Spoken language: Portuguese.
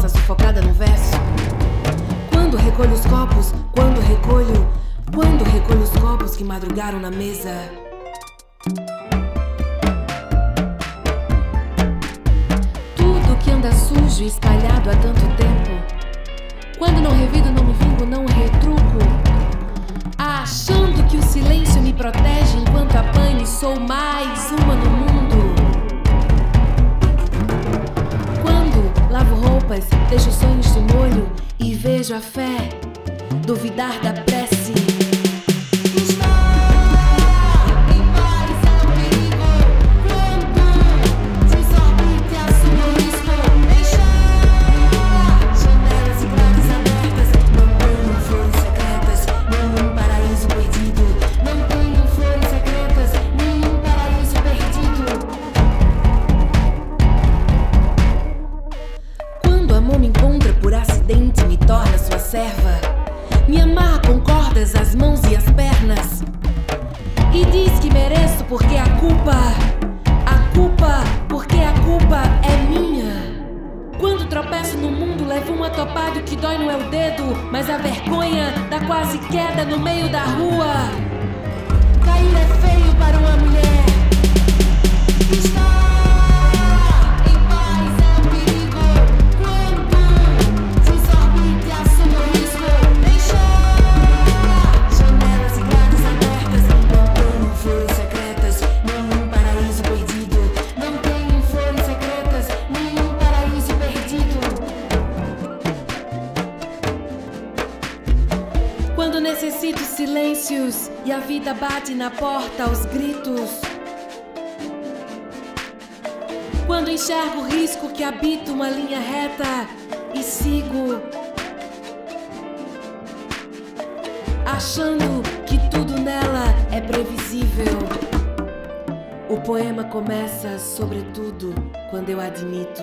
cabeça sufocada no verso. Quando recolho os copos, quando recolho, quando recolho os copos que madrugaram na mesa. Tudo que anda sujo e espalhado há tanto tempo. Quando não revido, não me vingo, não retruco. Achando que o silêncio me protege enquanto apanho sou mais uma no mundo. Vejo a fé duvidar da prece. Amor me me torna sua serva. Me amarra com cordas as mãos e as pernas. E diz que mereço porque a culpa, a culpa, porque a culpa é minha. Quando tropeço no mundo, levo um atopado que dói no o dedo, mas a vergonha da quase queda no meio da rua. Quando necessito silêncios e a vida bate na porta aos gritos. Quando enxergo o risco que habita uma linha reta e sigo. Achando que tudo nela é previsível. O poema começa, sobretudo, quando eu admito.